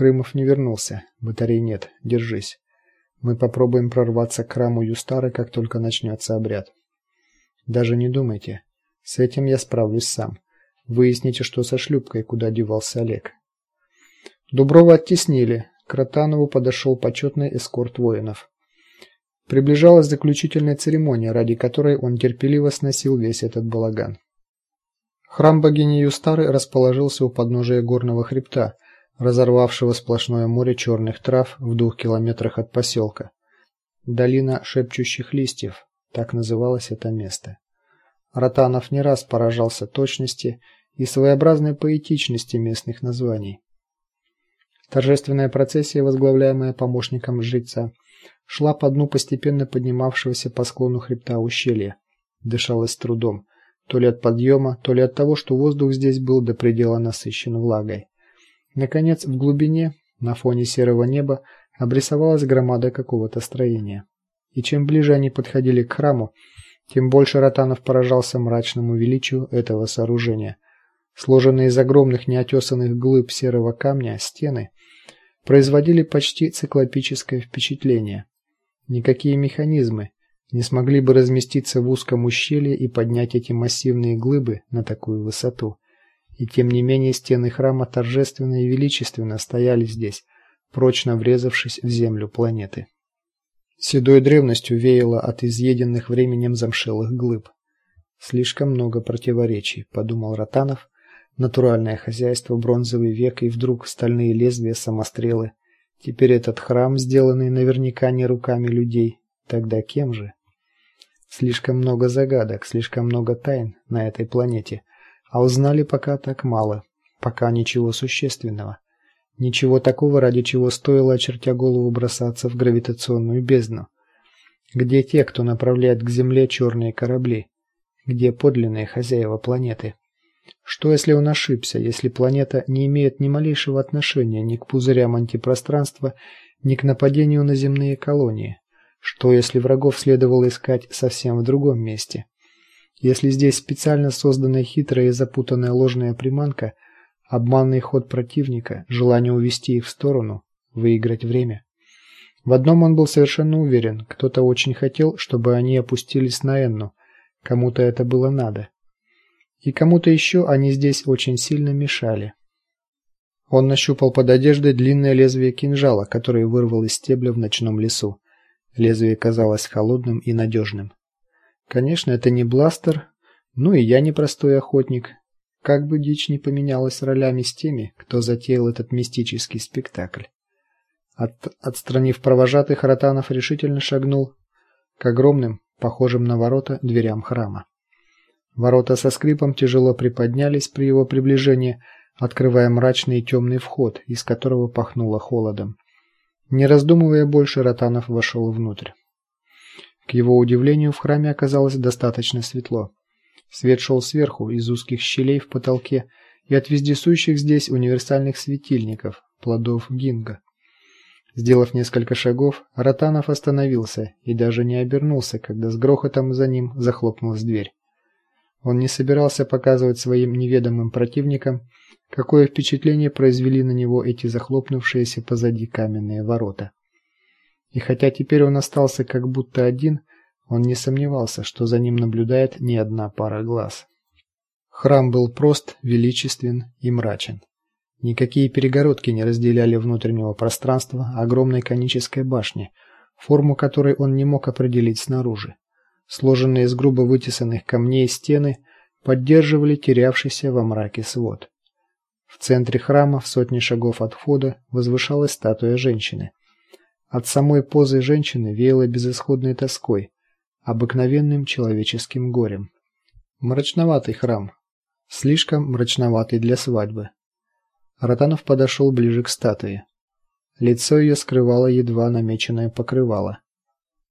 Крымов не вернулся. Батарей нет. Держись. Мы попробуем прорваться к храму Юстары, как только начнется обряд. Даже не думайте. С этим я справлюсь сам. Выясните, что со шлюпкой, куда девался Олег. Дуброва оттеснили. К Ротанову подошел почетный эскорт воинов. Приближалась заключительная церемония, ради которой он терпеливо сносил весь этот балаган. Храм богини Юстары расположился у подножия горного хребта, разорвавшего сплошное море черных трав в двух километрах от поселка. Долина шепчущих листьев, так называлось это место. Ротанов не раз поражался точности и своеобразной поэтичности местных названий. Торжественная процессия, возглавляемая помощником жреца, шла по дну постепенно поднимавшегося по склону хребта ущелья. Дышалось трудом, то ли от подъема, то ли от того, что воздух здесь был до предела насыщен влагой. Наконец, в глубине, на фоне серого неба, обрисовалась громада какого-то строения. И чем ближе они подходили к храму, тем больше Ротанов поражался мрачному величию этого сооружения. Сложенные из огромных неотесанных глыб серого камня стены производили почти циклопическое впечатление. Никакие механизмы не смогли бы разместиться в узком ущелье и поднять эти массивные глыбы на такую высоту. И тем не менее стены храма торжественно и величественно стояли здесь, прочно врезавшись в землю планеты. Седой древностью веяло от изъеденных временем замшелых глыб. Слишком много противоречий, подумал Ротанов. Натуральное хозяйство, бронзовый век и вдруг стальные лезвия, самострелы. Теперь этот храм, сделанный наверняка не руками людей, тогда кем же? Слишком много загадок, слишком много тайн на этой планете, а узнали пока так мало, пока ничего существенного. Ничего такого, ради чего стоило, очертя голову, бросаться в гравитационную бездну. Где те, кто направляет к Земле черные корабли? Где подлинные хозяева планеты? Что если он ошибся, если планета не имеет ни малейшего отношения ни к пузырям антипространства, ни к нападению на земные колонии? Что если врагов следовало искать совсем в другом месте? Если здесь специально созданная хитрая и запутанная ложная приманка, обманный ход противника, желание увести их в сторону, выиграть время. В одном он был совершенно уверен: кто-то очень хотел, чтобы они опустились на Энну. Кому-то это было надо и кому-то еще они здесь очень сильно мешали. Он нащупал под одеждой длинное лезвие кинжала, которое вырвал из стебля в ночном лесу. Лезвие казалось холодным и надежным. Конечно, это не бластер, ну и я не простой охотник. Как бы дичь не поменялась ролями с теми, кто затеял этот мистический спектакль. От, отстранив провожатых, Ротанов решительно шагнул к огромным, похожим на ворота, дверям храма. Ворота со скрипом тяжело приподнялись при его приближении, открывая мрачный и темный вход, из которого пахнуло холодом. Не раздумывая больше, Ротанов вошел внутрь. К его удивлению, в храме оказалось достаточно светло. Свет шел сверху, из узких щелей в потолке и от вездесущих здесь универсальных светильников, плодов гинга. Сделав несколько шагов, Ротанов остановился и даже не обернулся, когда с грохотом за ним захлопнулась дверь. Он не собирался показывать своим неведомым противникам, какое впечатление произвели на него эти захлопнувшиеся позади каменные ворота. И хотя теперь он остался как будто один, он не сомневался, что за ним наблюдает не одна пара глаз. Храм был прост, величествен и мрачен. Никакие перегородки не разделяли внутреннего пространства огромной конической башни, форму которой он не мог определить снаружи. Сложенные из грубо вытесанных камней стены поддерживали терявшийся во мраке свод. В центре храма, в сотне шагов от входа, возвышалась статуя женщины. От самой позы женщины веяло безысходной тоской, обыкновенным человеческим горем. Мрачноватый храм, слишком мрачноватый для свадьбы. Ротанов подошел ближе к статуе. Лицо ее скрывало едва намеченное покрывало.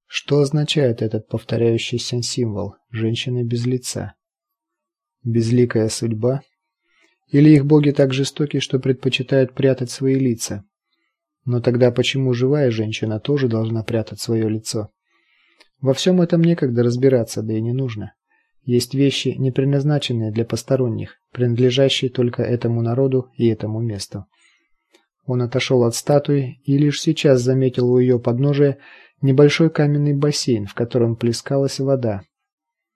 Что означает этот повторяющийся символ женщины без лица? Безликая судьба или их боги так жестоки, что предпочитают прятать свои лица? Но тогда почему живая женщина тоже должна прятать свое лицо? Во всем этом некогда разбираться, да и не нужно. Есть вещи, не предназначенные для посторонних, принадлежащие только этому народу и этому месту. Он отошел от статуи и лишь сейчас заметил у ее подножия небольшой каменный бассейн, в котором плескалась вода.